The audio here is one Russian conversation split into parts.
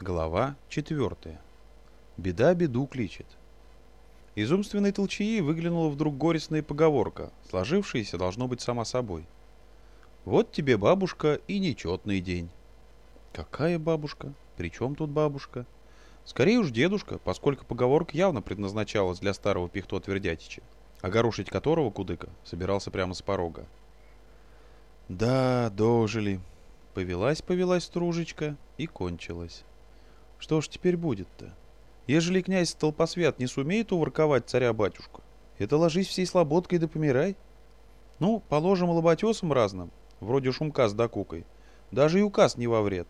Глава 4. Беда беду кличет. Из умственной толчаи выглянула вдруг горестная поговорка, сложившаяся должно быть сама собой. Вот тебе бабушка и нечетный день. Какая бабушка? При чем тут бабушка? Скорее уж дедушка, поскольку поговорка явно предназначалась для старого пихто Твердятича, огорошить которого Кудыка собирался прямо с порога. Да, дожили. Повелась-повелась стружечка и кончилась. Что ж теперь будет-то? Ежели князь Толпосвят не сумеет уворковать царя-батюшку, это ложись всей слободкой да помирай. Ну, положим лоботесам разным, вроде шумка с докукой. Даже и указ не во вред.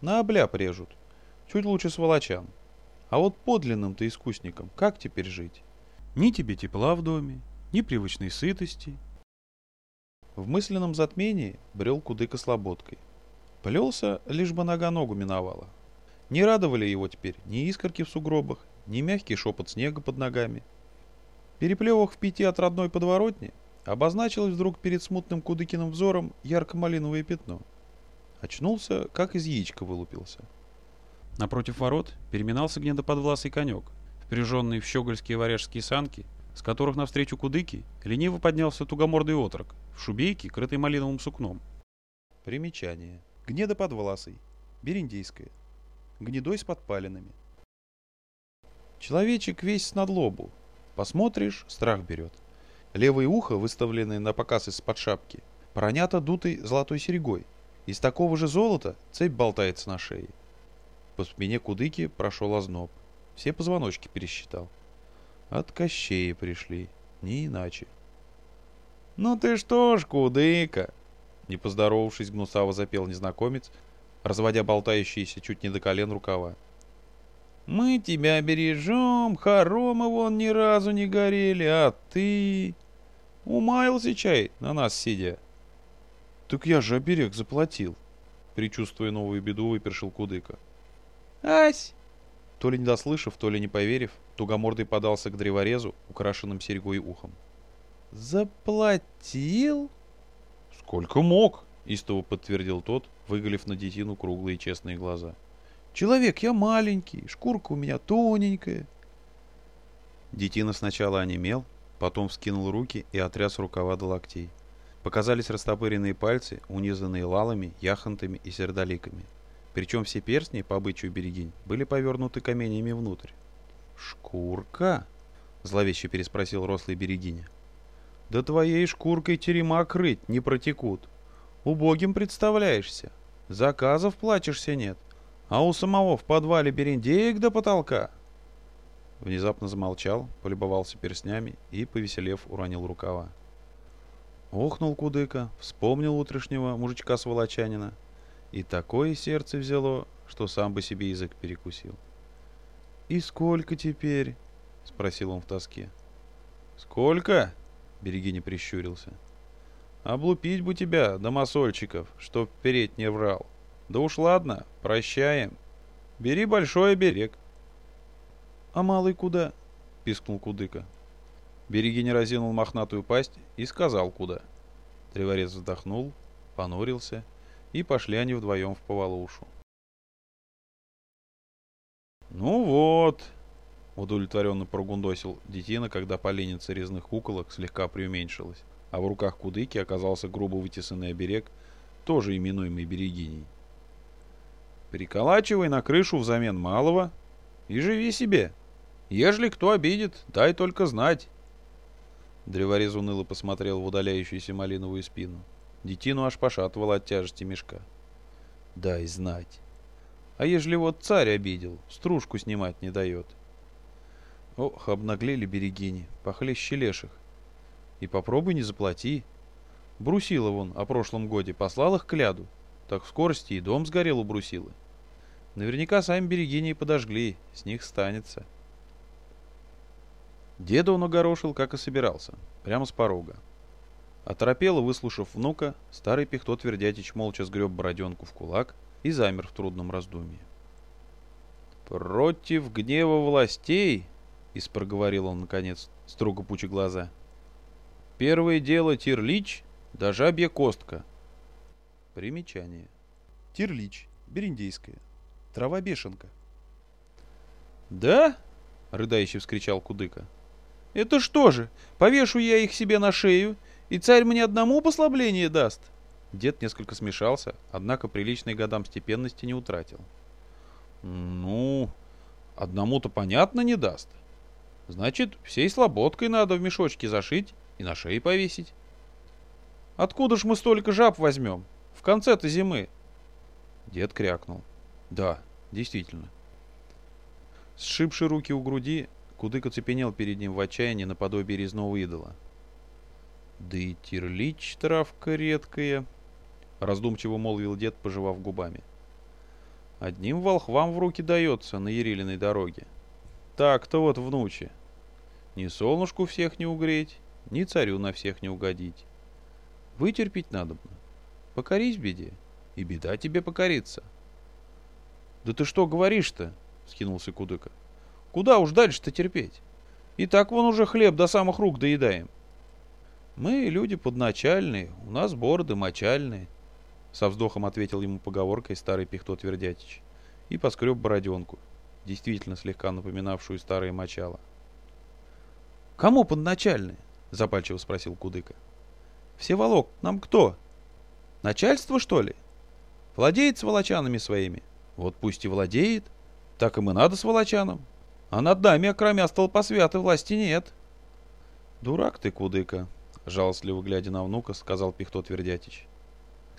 На обляп режут. Чуть лучше сволочам. А вот подлинным-то искусникам как теперь жить? Ни тебе тепла в доме, ни привычной сытости. В мысленном затмении брел кудыка слободкой. Плелся, лишь бы нога ногу миновала. Не радовали его теперь ни искорки в сугробах, ни мягкий шепот снега под ногами. Переплевах в пяти от родной подворотни обозначилось вдруг перед смутным Кудыкиным взором ярко-малиновое пятно. Очнулся, как из яичка вылупился. Напротив ворот переминался гнедоподвласый конек, впряженный в щегольские варяжские санки, с которых навстречу Кудыки лениво поднялся тугомордый отрок в шубейке, крытой малиновым сукном. Примечание. Гнедоподвласый. Бериндейское гнедой с подпалинами. Человечек весь с надлобу. Посмотришь, страх берет. Левое ухо, выставленное на показ из-под шапки, пронято дутой золотой серьгой. Из такого же золота цепь болтается на шее. По спине кудыки прошел озноб. Все позвоночки пересчитал. От Кощея пришли, не иначе. «Ну ты что ж, кудыка!» Не поздоровавшись, гнусаво запел незнакомец, разводя болтающиеся чуть не до колен рукава. «Мы тебя бережем, хоромы вон ни разу не горели, а ты...» «Умаялся чай, на нас сидя». «Так я же оберег заплатил», — предчувствуя новую беду, выпершил Кудыка. «Ась!» То ли не дослышав, то ли не поверив, тугомордый подался к древорезу, украшенным серьгой ухом. «Заплатил?» «Сколько мог?» — истово подтвердил тот, выголив на детину круглые честные глаза. «Человек, я маленький, шкурка у меня тоненькая». Детина сначала онемел, потом вскинул руки и отряс рукава до локтей. Показались растопыренные пальцы, унизанные лалами, яхонтами и сердоликами. Причем все перстни, по обычаю берегинь, были повернуты каменями внутрь. «Шкурка?» — зловеще переспросил рослый берегиня. «Да твоей шкуркой терема крыть не протекут. Убогим представляешься. Заказов плачешься нет. А у самого в подвале берендеек до потолка. Внезапно замолчал, полюбовался перстнями и, повеселев, уронил рукава. Охнул кудыка, вспомнил утрешнего мужичка-сволочанина. И такое сердце взяло, что сам бы себе язык перекусил. «И сколько теперь?» — спросил он в тоске. «Сколько?» — Берегиня прищурился. Облупить бы тебя, домосольчиков, чтоб вперед не врал. Да уж ладно, прощаем. Бери большой оберег. А малый куда? Пискнул Кудыка. Берегиня разинул мохнатую пасть и сказал куда. Треворец вздохнул, понурился, и пошли они вдвоем в повалушу. «Ну вот», — удовлетворенно прогундосил детина, когда поленница резных куколок слегка преуменьшилась а в руках кудыки оказался грубо вытесанный оберег, тоже именуемый берегиней. «Приколачивай на крышу взамен малого и живи себе. Ежели кто обидит, дай только знать». Древорез уныло посмотрел в удаляющуюся малиновую спину. Детину аж пошатывало от тяжести мешка. «Дай знать. А ежели вот царь обидел, стружку снимать не дает». Ох, обнаглели берегини, похлеще леших. И попробуй не заплати. Брусила вон о прошлом годе послал их к ляду. Так в скорости и дом сгорел у Брусилы. Наверняка сами берегини подожгли, с них станется. Деда он огорошил, как и собирался, прямо с порога. Оторопело, выслушав внука, старый пихто Твердятич молча сгреб бороденку в кулак и замер в трудном раздумье. «Против гнева властей», — испроговорил он, наконец, строго пуча глаза, Первое дело тирлич, да жабья костка. Примечание. Тирлич, бериндейская. трава-бешенка. «Да?» — рыдающе вскричал Кудыка. «Это что же, повешу я их себе на шею, и царь мне одному послабление даст?» Дед несколько смешался, однако приличной годам степенности не утратил. «Ну, одному-то понятно не даст. Значит, всей слободкой надо в мешочке зашить и на шее повесить. Откуда ж мы столько жаб возьмем? В конце-то зимы. Дед крякнул. Да, действительно. Сшибши руки у груди, Кудык оцепенел перед ним в отчаянии наподобие резного идола. «Да и терлич травка редкая», — раздумчиво молвил дед, пожевав губами. «Одним волхвам в руки дается на Ерилиной дороге. Так-то вот, внуче, ни солнышку всех не угреть, ни царю на всех не угодить. Вытерпеть надо бы. Покорись беде, и беда тебе покорится. «Да ты что говоришь-то?» — скинулся Кудыка. «Куда уж дальше-то терпеть? И так вон уже хлеб до самых рук доедаем». «Мы люди подначальные, у нас бороды мочальные», — со вздохом ответил ему поговоркой старый Пихто Твердятич и поскреб бороденку, действительно слегка напоминавшую старые мочала. «Кому подначальные?» — запальчиво спросил Кудыка. «Всеволок, нам кто? Начальство, что ли? Владеет с волочанами своими? Вот пусть и владеет. Так им и надо с волочаном. А над нами, окромя столпосвятой, власти нет». «Дурак ты, Кудыка», — жалостливо глядя на внука, сказал Пихто Твердятич.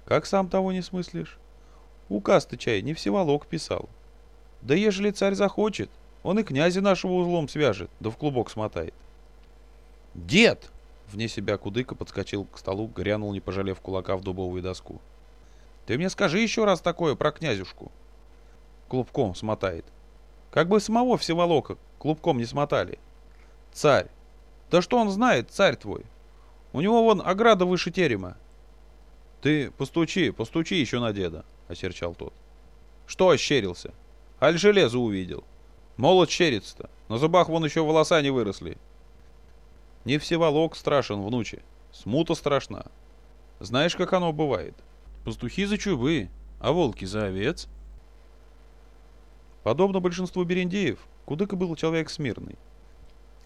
«Как сам того не смыслишь? Указ ты чай не Всеволок писал. Да ежели царь захочет, он и князя нашего узлом свяжет, да в клубок смотает». «Дед!» Вне себя Кудыка подскочил к столу, грянул, не пожалев кулака в дубовую доску. «Ты мне скажи еще раз такое про князюшку!» Клубком смотает. Как бы самого Всеволока клубком не смотали. Царь! Да что он знает, царь твой? У него вон ограда выше терема. Ты постучи, постучи еще на деда, осерчал тот. Что ощерился? Аль железо увидел. Молод щерится-то, на зубах вон еще волоса не выросли. Не всеволок страшен, внуче. Смута страшна. Знаешь, как оно бывает? Пастухи за чубы, а волки за овец. Подобно большинству берендеев, Кудыка был человек смирный.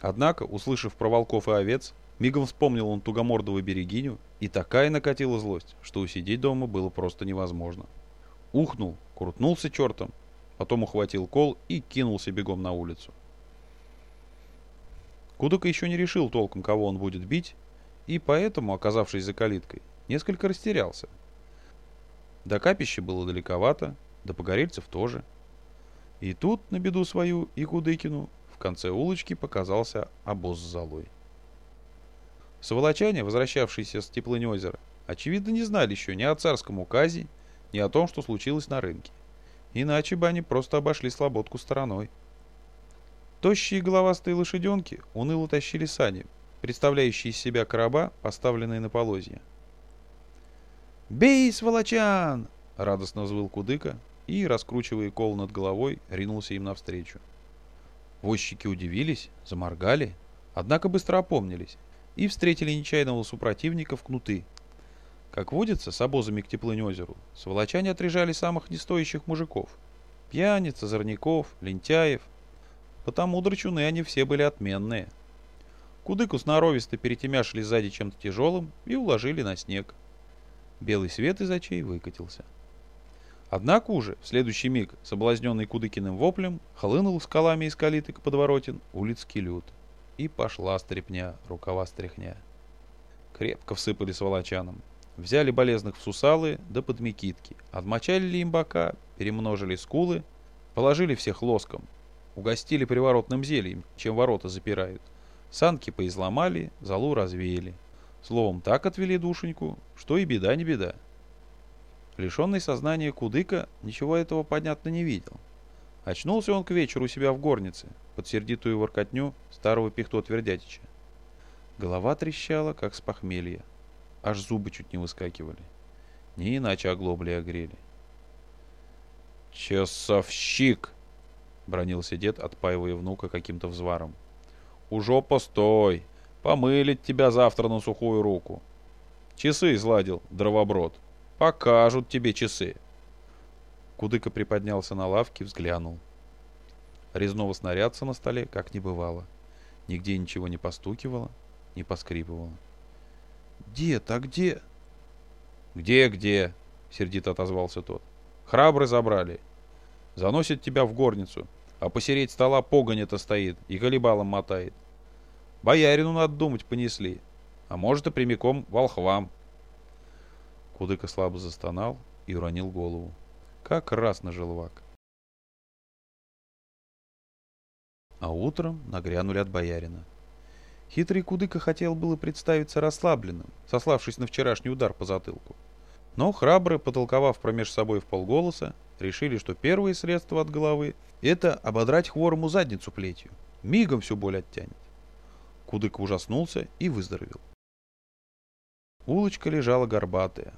Однако, услышав про волков и овец, мигом вспомнил он тугомордовую берегиню, и такая накатила злость, что усидеть дома было просто невозможно. Ухнул, крутнулся чертом, потом ухватил кол и кинулся бегом на улицу. Кудыка еще не решил толком, кого он будет бить, и поэтому, оказавшись за калиткой, несколько растерялся. До капища было далековато, до погорельцев тоже. И тут, на беду свою и Кудыкину, в конце улочки показался обоз с золой. Сволочане, возвращавшиеся с теплынь озера, очевидно не знали еще ни о царском указе, ни о том, что случилось на рынке. Иначе бы они просто обошли слободку стороной. Тощие головастые лошаденки уныло тащили сани, представляющие из себя короба, поставленные на полозья. «Бей, сволочан!» — радостно взвыл Кудыка и, раскручивая кол над головой, ринулся им навстречу. Возчики удивились, заморгали, однако быстро опомнились и встретили нечаянного супротивника в кнуты. Как водится, с обозами к теплынь озеру, сволочане отрежали самых нестоящих мужиков. Пьяниц, озорников, лентяев — Потому драчуны они все были отменные. Кудыку сноровисто перетемяшили сзади чем-то тяжелым и уложили на снег. Белый свет из очей выкатился. Однако уже в следующий миг, соблазненный Кудыкиным воплем, хлынул скалами из калиток подворотен улицкий люд. И пошла стрепня, рукава стряхня. Крепко всыпали сволочанам. Взяли болезных в сусалы да под мекитки, отмочалили им бока, перемножили скулы, положили всех лоском, Угостили приворотным зельем, чем ворота запирают. Санки поизломали, залу развеяли. Словом, так отвели душеньку, что и беда не беда. Лишенный сознания Кудыка ничего этого понятно не видел. Очнулся он к вечеру у себя в горнице, под сердитую воркотню старого пихто Твердятича. Голова трещала, как с похмелья. Аж зубы чуть не выскакивали. Не иначе оглобли огрели. «Часовщик!» — бронился дед, отпаивая внука каким-то взваром. «Ужо постой! Помылить тебя завтра на сухую руку. Часы изладил, дровоброд. Покажут тебе часы». Кудыка приподнялся на лавке, взглянул. Резного снарядца на столе как не бывало. Нигде ничего не постукивало, не поскрипывало. «Дед, а где?» «Где-где?» — сердито отозвался тот. «Храбры забрали. Заносит тебя в горницу, а посереть стола погонь-то стоит и колебалом мотает. Боярину, надо думать, понесли, а может и прямиком волхвам». Кудыка слабо застонал и уронил голову. Как раз на желвак. А утром нагрянули от боярина. Хитрый Кудыка хотел было представиться расслабленным, сославшись на вчерашний удар по затылку. Но храбро, потолковав промеж собой в полголоса, решили, что первое средство от головы — это ободрать хворому задницу плетью. Мигом всю боль оттянет. Кудык ужаснулся и выздоровел. Улочка лежала горбатая,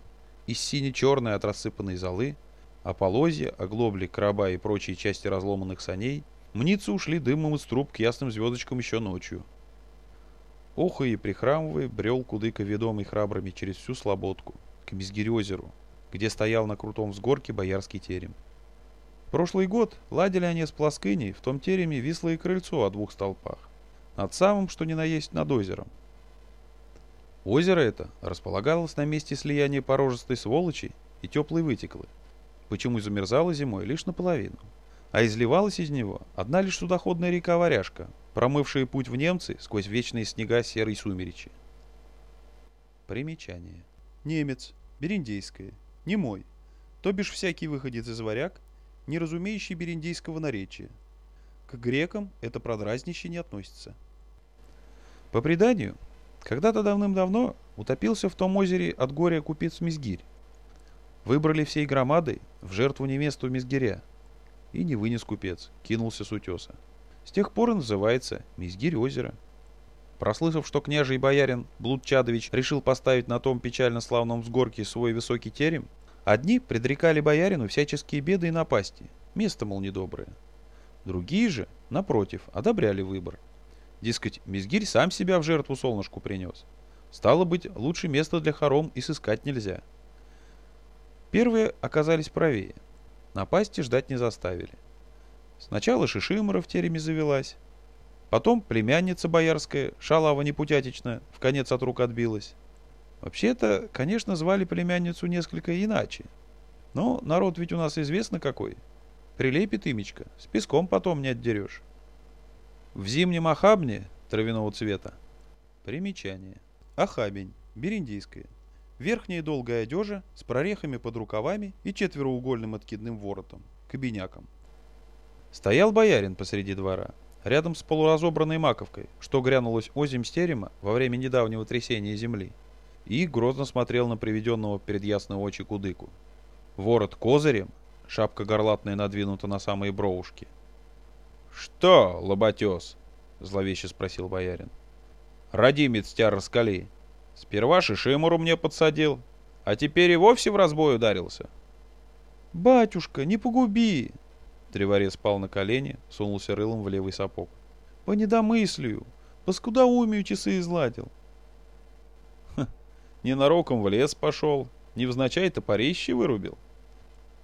из сине-черной от рассыпанной золы, а полозья, оглобли, короба и прочие части разломанных саней Мнится ушли дымом из труб к ясным звездочкам еще ночью. Охая и прихрамывая, брел кудыка ведомый храбрыми через всю слободку, к Мизгирь-озеру, где стоял на крутом взгорке боярский терем. Прошлый год ладили они с Плоскыней в том тереме вислое крыльцо о двух столпах, над самым, что ни на есть, над озером. Озеро это располагалось на месте слияния порожистой сволочи и теплой вытеклы, почему замерзало зимой лишь наполовину а изливалась из него одна лишь судоходная река Варяжка, промывшая путь в немцы сквозь вечные снега серой сумеречи. Примечание. Немец, бериндейское, немой, то бишь всякий выходец из варяг, не разумеющий бериндейского наречия. К грекам это продразнище не относится. По преданию, когда-то давным-давно утопился в том озере от горя купец Мизгирь. Выбрали всей громадой в жертву невесту Мизгиря – и не вынес купец, кинулся с утеса. С тех пор и называется Мизгирь озера. Прослышав, что княжий боярин Блудчадович решил поставить на том печально славном взгорке свой высокий терем, одни предрекали боярину всяческие беды и напасти, место, мол, недоброе. Другие же, напротив, одобряли выбор. Дескать, Мизгирь сам себя в жертву солнышку принес. Стало быть, лучше места для хором и сыскать нельзя. Первые оказались правее. Напасти ждать не заставили. Сначала Шишимора в тереме завелась. Потом племянница боярская, шалава непутятичная, в конец от рук отбилась. Вообще-то, конечно, звали племянницу несколько иначе. Но народ ведь у нас известно какой. Прилепит имечко, с песком потом не отдерешь. В зимнем ахабне травяного цвета. Примечание. Ахабень, бериндийская. Верхняя долгая одежа с прорехами под рукавами и четвероугольным откидным воротом, кабиняком. Стоял боярин посреди двора, рядом с полуразобранной маковкой, что грянулось озим стерема во время недавнего трясения земли, и грозно смотрел на приведенного перед ясные очи кудыку. Ворот козырем, шапка горлатная надвинута на самые бровушки. «Что, лоботес?» — зловеще спросил боярин. «Радимец тебя раскали!» Сперва Шишимуру мне подсадил, а теперь и вовсе в разбой ударился. «Батюшка, не погуби!» Треворец спал на колени, сунулся рылом в левый сапог. «По недомыслию! По скудоумию часы изладил!» Ненароком в лес пошел, невзначай топорище вырубил.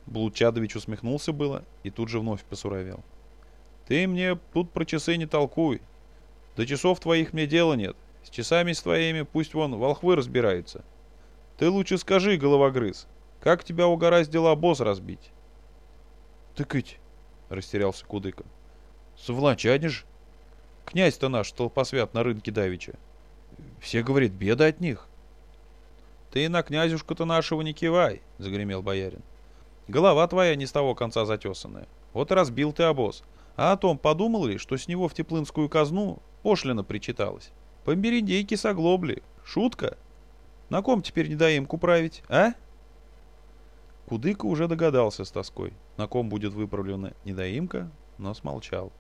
Блудчадович усмехнулся было и тут же вновь посуровел. «Ты мне тут про часы не толкуй. До часов твоих мне дела нет. С часами с твоими пусть вон волхвы разбираются. Ты лучше скажи, головогрыз, как тебя угораздило босс разбить? Тыкать, растерялся Кудыка. Совлачанишь? Князь-то наш толпосвят на рынке давича. Все, говорит, беда от них. Ты на князюшку-то нашего не кивай, загремел боярин. Голова твоя не с того конца затесанная. Вот разбил ты обоз. А о том подумал ли, что с него в теплынскую казну пошлина причиталась? Померендейки с оглобли. Шутка? На ком теперь недоимку править, а? Кудыка уже догадался с тоской, на ком будет выправлена недоимка, но смолчал.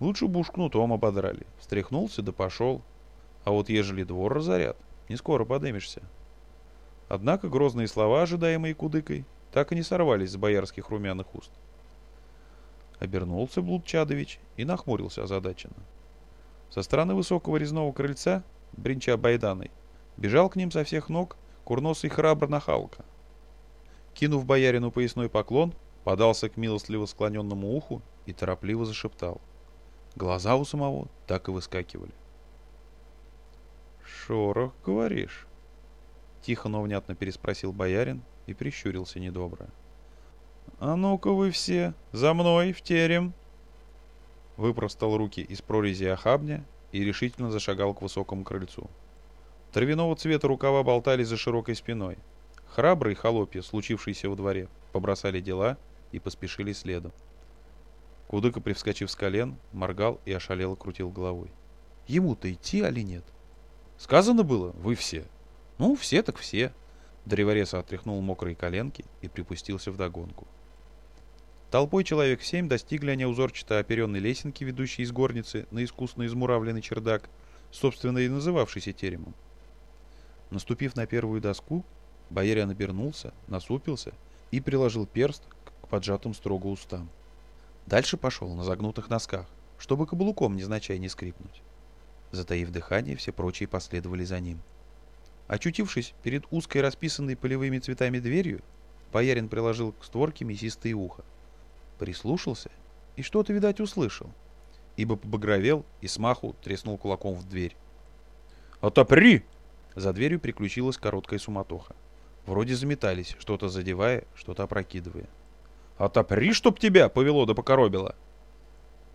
Лучше бы уж кнутом ободрали. Встряхнулся да пошел. А вот ежели двор разорят, не скоро подымешься. Однако грозные слова, ожидаемые Кудыкой, так и не сорвались с боярских румяных уст. Обернулся Блудчадович и нахмурился озадаченно. Со стороны высокого резного крыльца, бринча байданой, бежал к ним со всех ног курносый храбр нахалка. Кинув боярину поясной поклон, подался к милостливо склоненному уху и торопливо зашептал. Глаза у самого так и выскакивали. «Шорох, говоришь?» Тихо, но внятно переспросил боярин и прищурился недобро. «А ну-ка вы все, за мной, в терем!» Выпростал руки из прорези охабня и решительно зашагал к высокому крыльцу. Травяного цвета рукава болтались за широкой спиной. Храбрые холопья, случившиеся во дворе, побросали дела и поспешили следом. Кудыка, привскочив с колен, моргал и ошалело крутил головой. Ему-то идти, али нет? Сказано было, вы все. Ну, все так все. Древорез отряхнул мокрые коленки и припустился в догонку. Толпой человек в семь достигли они узорчато оперенной лесенки, ведущей из горницы на искусно измуравленный чердак, собственно и называвшийся теремом. Наступив на первую доску, боярин обернулся, насупился и приложил перст к поджатым строго устам. Дальше пошел на загнутых носках, чтобы каблуком незначай не скрипнуть. Затаив дыхание, все прочие последовали за ним. Очутившись перед узкой расписанной полевыми цветами дверью, боярин приложил к створке мясистое ухо. Прислушался и что-то, видать, услышал, ибо побагровел и смаху треснул кулаком в дверь. «Отопри!» За дверью приключилась короткая суматоха. Вроде заметались, что-то задевая, что-то опрокидывая. «Отопри, чтоб тебя повело да покоробило!»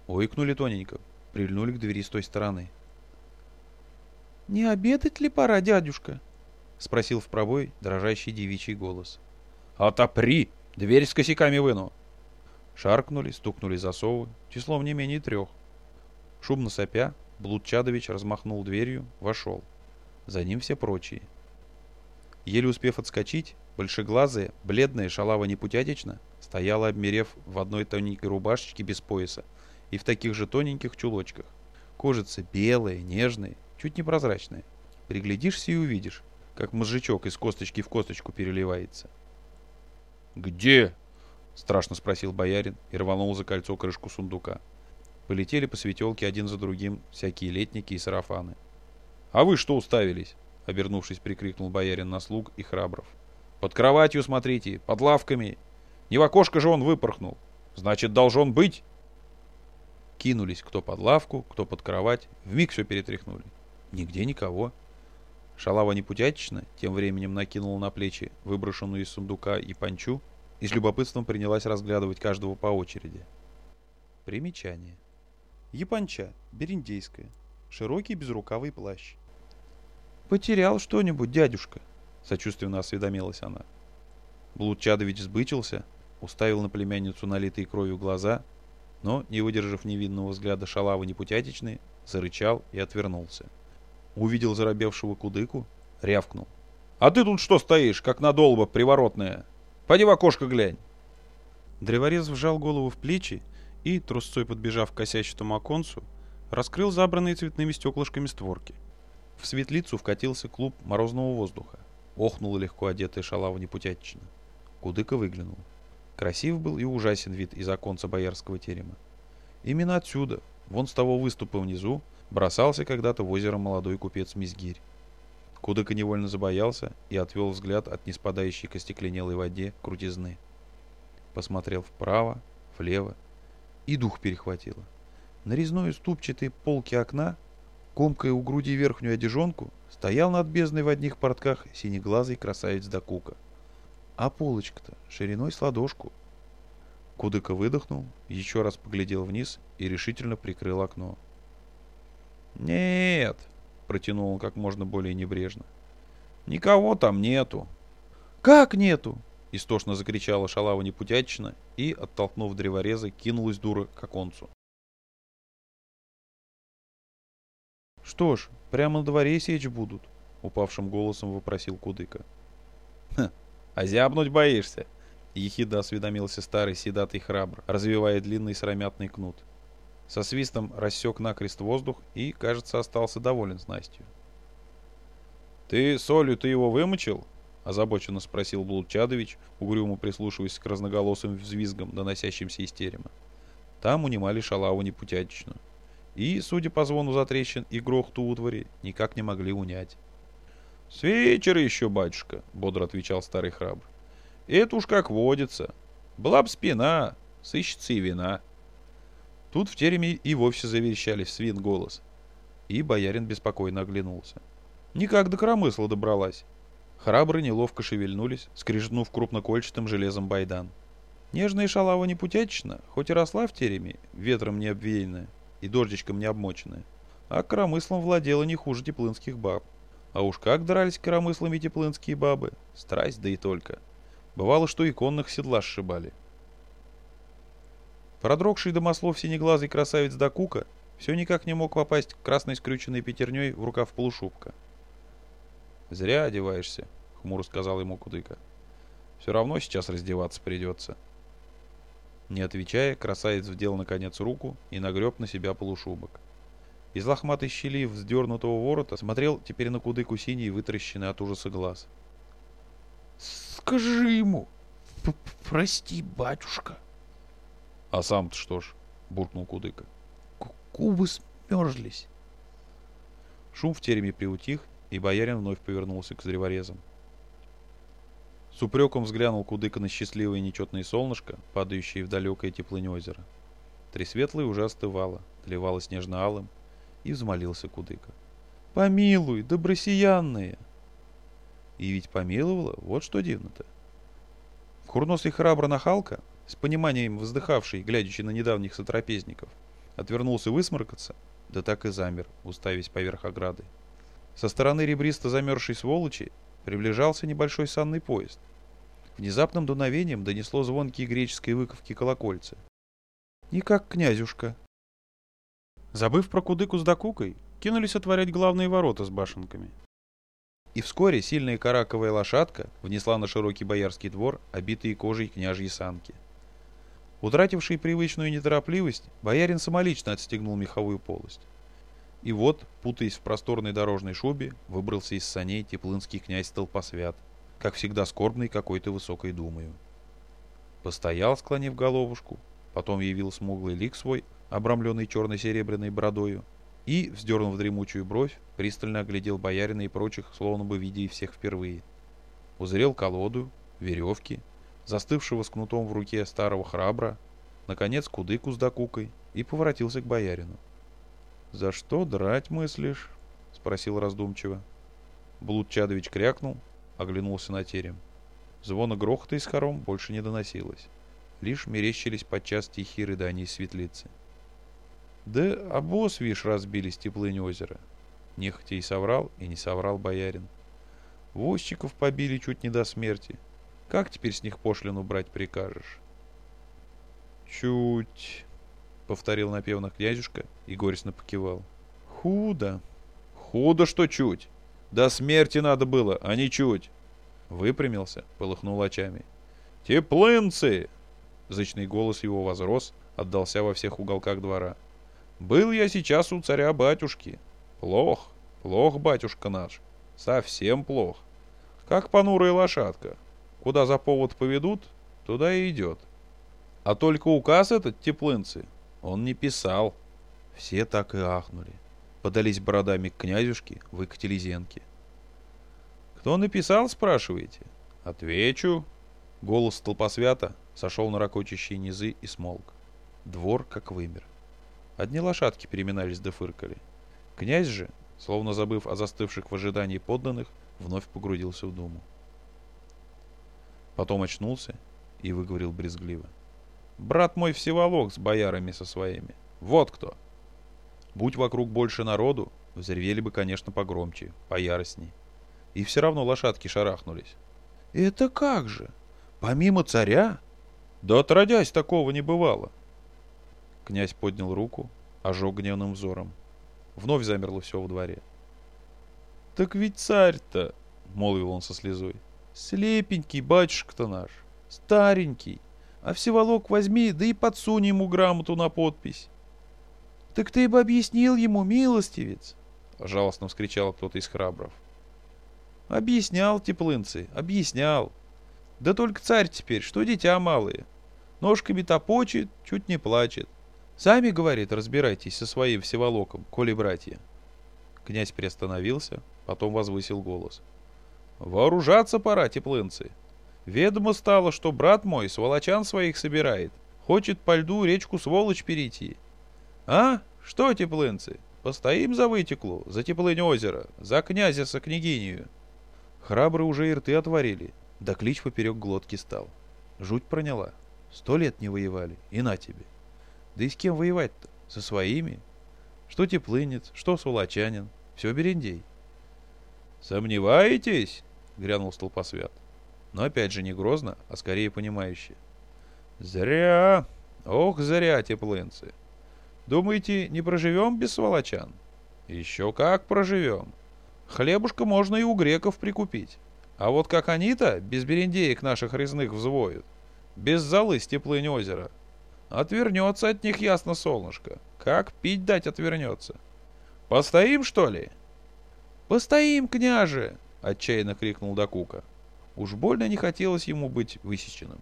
Ойкнули тоненько, прильнули к двери с той стороны. «Не обедать ли пора, дядюшка?» — спросил в пробой дрожащий девичий голос. «Отопри! Дверь с косяками выну!» Шаркнули, стукнули засовы, числом не менее трех. Шумно сопя, Блудчадович размахнул дверью, вошел. За ним все прочие. Еле успев отскочить, большеглазая, бледная шалава непутятична стояла, обмерев в одной тоненькой рубашечке без пояса и в таких же тоненьких чулочках. Кожица белая, нежная, чуть непрозрачная. Приглядишься и увидишь, как мозжечок из косточки в косточку переливается. «Где?» — страшно спросил боярин и рванул за кольцо крышку сундука. Полетели по светелке один за другим всякие летники и сарафаны. «А вы что уставились?» — обернувшись, прикрикнул боярин на слуг и храбров. «Под кроватью смотрите, под лавками. Не в окошко же он выпорхнул. Значит, должен быть!» Кинулись кто под лавку, кто под кровать, вмиг все перетряхнули. Нигде никого. Шалава непутятична тем временем накинула на плечи выброшенную из сундука и панчу и с любопытством принялась разглядывать каждого по очереди. Примечание. Японча, бериндейская, широкий безрукавый плащ. «Потерял что-нибудь, дядюшка?» — сочувственно осведомилась она. Блудчадович сбычился, уставил на племянницу налитые кровью глаза, но, не выдержав невинного взгляда шалавы непутятичной, зарычал и отвернулся. Увидел заробевшего кудыку, рявкнул. «А ты тут что стоишь, как надолба приворотная? Пойди в окошко глянь!» Древорез вжал голову в плечи и, трусцой подбежав к косящему оконцу, раскрыл забранные цветными стеклышками створки. В светлицу вкатился клуб морозного воздуха. Охнула легко одетая шалава непутятична. Кудыка выглянул. Красив был и ужасен вид из оконца боярского терема. Именно отсюда, вон с того выступа внизу, бросался когда-то в озеро молодой купец Мизгирь. Кудыка невольно забоялся и отвел взгляд от неспадающей к остекленелой воде крутизны. Посмотрел вправо, влево, и дух перехватило. На резной ступчатой полке окна, комкая у груди верхнюю одежонку, стоял над бездной в одних портках синеглазый красавец Дакука. А полочка-то шириной с ладошку. Кудыка выдохнул, еще раз поглядел вниз и решительно прикрыл окно. «Нет», — протянул он как можно более небрежно. «Никого там нету». «Как нету?» — истошно закричала шалава непутячина и, оттолкнув древореза, кинулась дура к оконцу. «Что ж, прямо на дворе сечь будут», — упавшим голосом вопросил Кудыка. «Ха, а зябнуть боишься?» — ехидно осведомился старый седатый храбр, развивая длинный сыромятный кнут. Со свистом рассек накрест воздух и, кажется, остался доволен снастью. «Ты солью ты его вымочил?» озабоченно спросил Блудчадович, угрюмо прислушиваясь к разноголосым взвизгам, доносящимся из терема. Там унимали шалаву непутятичную. И, судя по звону затрещин и грохту утвари, никак не могли унять. — С вечера еще, батюшка, — бодро отвечал старый храбр. — Это уж как водится. Была б спина, сыщется и вина. Тут в тереме и вовсе заверещали свин голос. И боярин беспокойно оглянулся. Никак до коромысла добралась. Храбры неловко шевельнулись, скрежнув крупнокольчатым железом байдан. Нежная шалава не путячина, хоть и росла в тереме, ветром не обвеянная и дождичком не обмоченная, а коромыслом владела не хуже теплынских баб. А уж как дрались коромыслами теплынские бабы, страсть да и только. Бывало, что иконных седла сшибали. Продрогший домослов синеглазый красавец Дакука все никак не мог попасть красной скрюченной пятерней в рукав полушубка. «Зря одеваешься», — хмуро сказал ему Кудыка. «Все равно сейчас раздеваться придется». Не отвечая, красавец вдел наконец руку и нагреб на себя полушубок. Из лохматой щели вздернутого ворота смотрел теперь на Кудыку синий, вытаращенный от ужаса глаз. «Скажи ему, прости, батюшка», «А сам-то что ж?» — буркнул Кудыка. «Губы смерзлись». Шум в тереме приутих, и боярин вновь повернулся к зреворезам. С упреком взглянул Кудыка на счастливое нечетное солнышко, падающее в далекое теплынь озера. Тресветлое уже остывало, доливало снежно-алым, и взмолился Кудыка. «Помилуй, добросиянные!» И ведь помиловала, вот что дивно-то. Курносый храбро нахалка, с пониманием вздыхавший, глядячи на недавних сотрапезников, отвернулся высморкаться, да так и замер, уставясь поверх ограды. Со стороны ребристо замерзшей сволочи приближался небольшой санный поезд. Внезапным дуновением донесло звонкие греческие выковки колокольца. «Не как князюшка». Забыв про кудыку с докукой, кинулись отворять главные ворота с башенками. И вскоре сильная караковая лошадка внесла на широкий боярский двор обитые кожей княжьи санки. Утративший привычную неторопливость, боярин самолично отстегнул меховую полость. И вот, путаясь в просторной дорожной шубе, выбрался из саней теплынский князь Толпосвят, как всегда скорбный какой-то высокой думою. Постоял, склонив головушку, потом явил смуглый лик свой, обрамленный черно-серебряной бородою, и, вздернув дремучую бровь, пристально оглядел боярина и прочих, словно бы видя всех впервые. Узрел колоду, веревки, застывшего с кнутом в руке старого храбра, наконец кудыку с докукой и поворотился к боярину. «За что драть мыслишь?» — спросил раздумчиво. Блуд Чадович крякнул, оглянулся на терем. Звона грохота из хором больше не доносилось. Лишь мерещились подчас тихие рыдания светлицы. «Да обоз, вишь, разбили степлынь озера!» Нехотя и соврал, и не соврал боярин. Возчиков побили чуть не до смерти, как теперь с них пошлину брать прикажешь? Чуть, повторил напевно князюшка и горестно покивал. Худо. Худо, что чуть. До смерти надо было, а не чуть. Выпрямился, полыхнул очами. Теплынцы! Зычный голос его возрос, отдался во всех уголках двора. Был я сейчас у царя-батюшки. Плох, плох, батюшка наш. Совсем плох. Как понурая лошадка. Куда за повод поведут, туда и идет. А только указ этот, теплынцы, он не писал. Все так и ахнули. Подались бородами к князюшке, выкатили зенки. «Кто написал, спрашиваете?» «Отвечу». Голос толпосвята сошел на ракочащие низы и смолк. Двор как вымер. Одни лошадки переминались да фыркали. Князь же, словно забыв о застывших в ожидании подданных, вновь погрузился в думу. Потом очнулся и выговорил брезгливо. «Брат мой всеволок с боярами со своими. Вот кто!» Будь вокруг больше народу, взревели бы, конечно, погромче, пояростней. И все равно лошадки шарахнулись. «Это как же? Помимо царя?» «Да отродясь, такого не бывало!» Князь поднял руку, ожег гневным взором. Вновь замерло все во дворе. «Так ведь царь-то!» — молвил он со слезой. Слепенький батюшка-то наш, старенький. А всеволок возьми, да и подсунь ему грамоту на подпись. Так ты бы объяснил ему, милостивец, жалостно вскричал кто-то из храбров. Объяснял, теплынцы, объяснял. Да только царь теперь, что дитя малые. Ножками топочет, чуть не плачет. Сами, говорит, разбирайтесь со своим всеволоком, коли братья. Князь приостановился, потом возвысил голос. — Вооружаться пора, теплынцы. Ведомо стало, что брат мой сволочан своих собирает. Хочет по льду речку сволочь перейти. А? Что, теплынцы? Постоим за вытеклу, за теплынь озера, за князя со княгинью. Храбрые уже и рты отворили, да клич поперек глотки стал. Жуть проняла. Сто лет не воевали, и на тебе. Да и с кем воевать-то? Со своими? Что теплынец, что сволочанин. Все берендей. «Сомневаетесь?» — грянул столпосвят. Но опять же не грозно, а скорее понимающе. «Зря! Ох, зря, теплынцы! Думаете, не проживем без сволочан? Еще как проживем. Хлебушка можно и у греков прикупить. А вот как они-то без берендеек наших резных взвоют, без золы с теплынь озера, отвернется от них ясно солнышко. Как пить дать отвернется? Постоим, что ли?» «Постоим, княже!» — отчаянно крикнул Дакука. Уж больно не хотелось ему быть высеченным.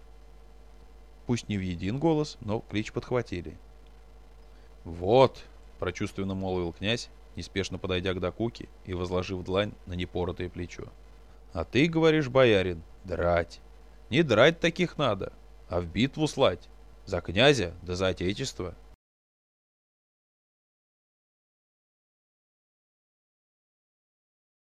Пусть не в един голос, но клич подхватили. «Вот!» — прочувственно молвил князь, неспешно подойдя к Дакуке и возложив длань на непоротое плечо. «А ты, говоришь, боярин, драть. Не драть таких надо, а в битву слать. За князя да за отечество».